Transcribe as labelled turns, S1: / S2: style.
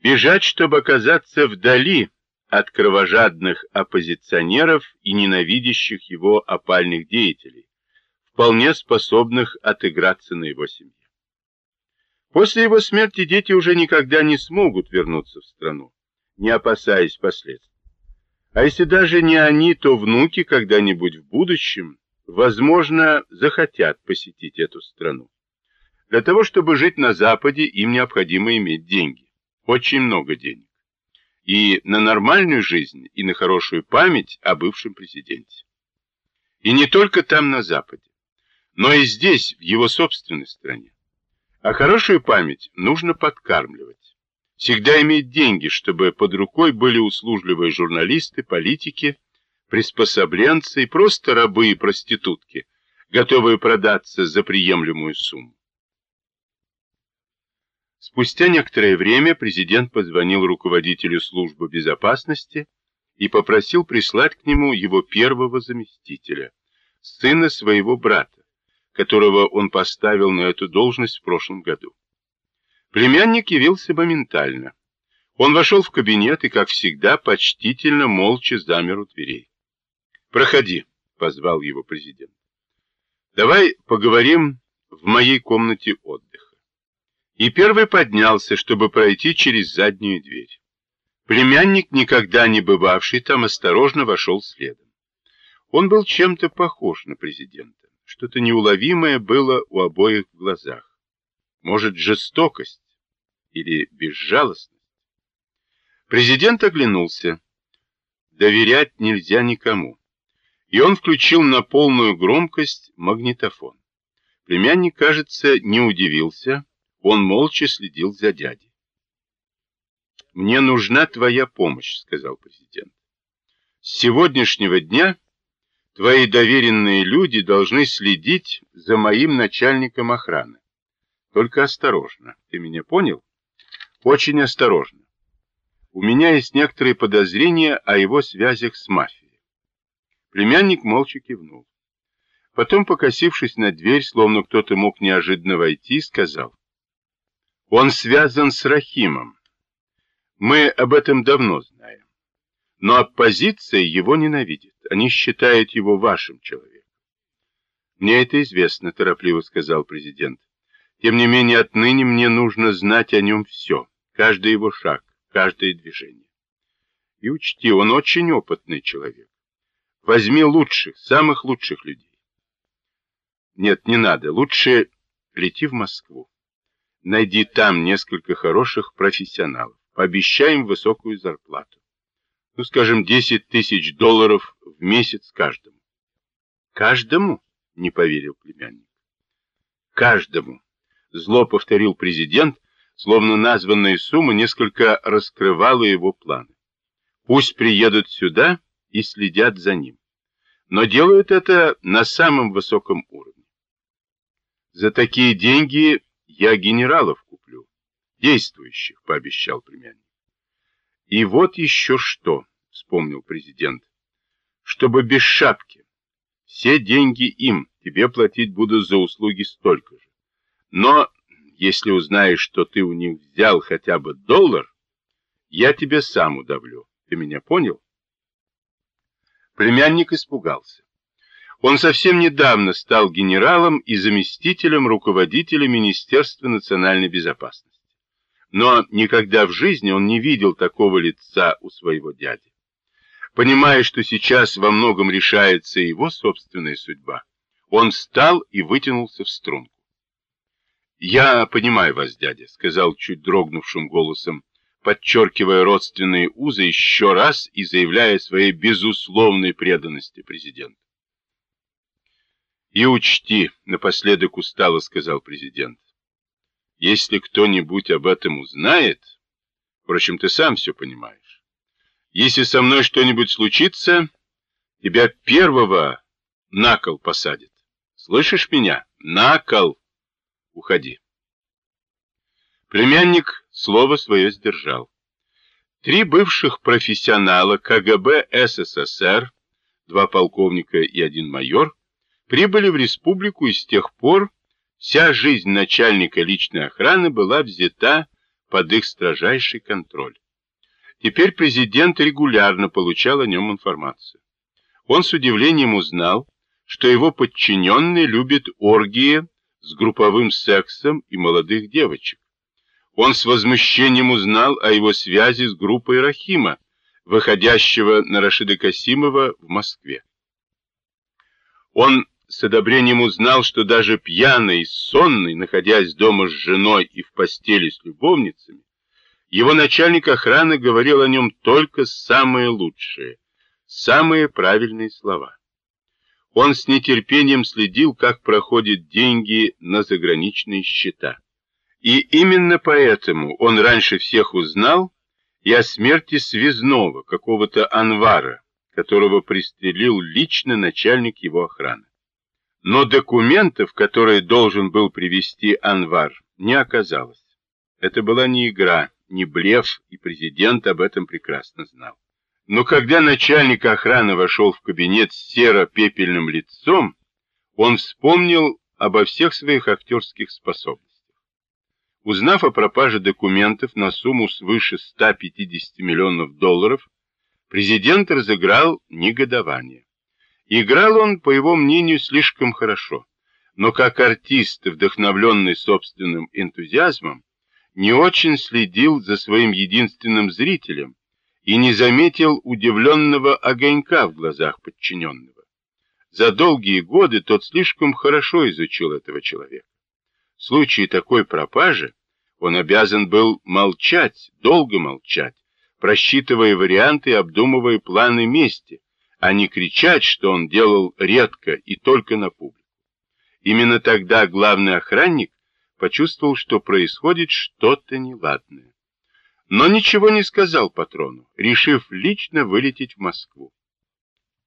S1: Бежать, чтобы оказаться вдали от кровожадных оппозиционеров и ненавидящих его опальных деятелей, вполне способных отыграться на его семье. После его смерти дети уже никогда не смогут вернуться в страну, не опасаясь последствий. А если даже не они, то внуки когда-нибудь в будущем, возможно, захотят посетить эту страну. Для того, чтобы жить на Западе, им необходимо иметь деньги. Очень много денег. И на нормальную жизнь, и на хорошую память о бывшем президенте. И не только там, на Западе, но и здесь, в его собственной стране. А хорошую память нужно подкармливать. Всегда иметь деньги, чтобы под рукой были услужливые журналисты, политики, приспособленцы и просто рабы и проститутки, готовые продаться за приемлемую сумму. Спустя некоторое время президент позвонил руководителю службы безопасности и попросил прислать к нему его первого заместителя, сына своего брата, которого он поставил на эту должность в прошлом году. Племянник явился моментально. Он вошел в кабинет и, как всегда, почтительно, молча замер у дверей. «Проходи», — позвал его президент. «Давай поговорим в моей комнате отдыха». И первый поднялся, чтобы пройти через заднюю дверь. Племянник, никогда не бывавший там, осторожно вошел следом. Он был чем-то похож на президента. Что-то неуловимое было у обоих в глазах. Может, жестокость или безжалостность? Президент оглянулся. Доверять нельзя никому. И он включил на полную громкость магнитофон. Племянник, кажется, не удивился. Он молча следил за дядей. «Мне нужна твоя помощь», — сказал президент. «С сегодняшнего дня Твои доверенные люди должны следить за моим начальником охраны. Только осторожно. Ты меня понял? Очень осторожно. У меня есть некоторые подозрения о его связях с мафией. Племянник молча кивнул. Потом, покосившись на дверь, словно кто-то мог неожиданно войти, сказал. Он связан с Рахимом. Мы об этом давно знаем. Но оппозиция его ненавидит. Они считают его вашим человеком. Мне это известно, торопливо сказал президент. Тем не менее, отныне мне нужно знать о нем все. Каждый его шаг, каждое движение. И учти, он очень опытный человек. Возьми лучших, самых лучших людей. Нет, не надо. Лучше лети в Москву. Найди там несколько хороших профессионалов. Пообещаем высокую зарплату ну, скажем, 10 тысяч долларов в месяц каждому. Каждому? Не поверил племянник. Каждому. Зло повторил президент, словно названная сумма несколько раскрывала его планы. Пусть приедут сюда и следят за ним. Но делают это на самом высоком уровне. За такие деньги я генералов куплю. Действующих, пообещал племянник. И вот еще что, вспомнил президент. Чтобы без шапки. Все деньги им, тебе платить буду за услуги столько же. Но если узнаешь, что ты у них взял хотя бы доллар, я тебе сам удавлю. Ты меня понял? Племянник испугался. Он совсем недавно стал генералом и заместителем руководителя Министерства национальной безопасности но никогда в жизни он не видел такого лица у своего дяди. Понимая, что сейчас во многом решается его собственная судьба, он встал и вытянулся в струнку. «Я понимаю вас, дядя», — сказал чуть дрогнувшим голосом, подчеркивая родственные узы еще раз и заявляя своей безусловной преданности президенту. «И учти», — напоследок устало сказал президент, если кто-нибудь об этом узнает, впрочем, ты сам все понимаешь, если со мной что-нибудь случится, тебя первого на кол посадят. Слышишь меня? На кол. Уходи. Племянник слово свое сдержал. Три бывших профессионала КГБ СССР, два полковника и один майор, прибыли в республику и с тех пор Вся жизнь начальника личной охраны была взята под их строжайший контроль. Теперь президент регулярно получал о нем информацию. Он с удивлением узнал, что его подчиненные любят оргии с групповым сексом и молодых девочек. Он с возмущением узнал о его связи с группой Рахима, выходящего на Рашида Касимова в Москве. Он с одобрением узнал, что даже пьяный и сонный, находясь дома с женой и в постели с любовницами, его начальник охраны говорил о нем только самые лучшие, самые правильные слова. Он с нетерпением следил, как проходят деньги на заграничные счета. И именно поэтому он раньше всех узнал и о смерти связного, какого-то Анвара, которого пристрелил лично начальник его охраны. Но документов, которые должен был привести Анвар, не оказалось. Это была не игра, не блеф, и президент об этом прекрасно знал. Но когда начальник охраны вошел в кабинет с серо-пепельным лицом, он вспомнил обо всех своих актерских способностях. Узнав о пропаже документов на сумму свыше 150 миллионов долларов, президент разыграл негодование. Играл он, по его мнению, слишком хорошо, но как артист, вдохновленный собственным энтузиазмом, не очень следил за своим единственным зрителем и не заметил удивленного огонька в глазах подчиненного. За долгие годы тот слишком хорошо изучил этого человека. В случае такой пропажи он обязан был молчать, долго молчать, просчитывая варианты и обдумывая планы мести, а не кричать, что он делал редко и только на публику. Именно тогда главный охранник почувствовал, что происходит что-то неладное. Но ничего не сказал патрону, решив лично вылететь в Москву.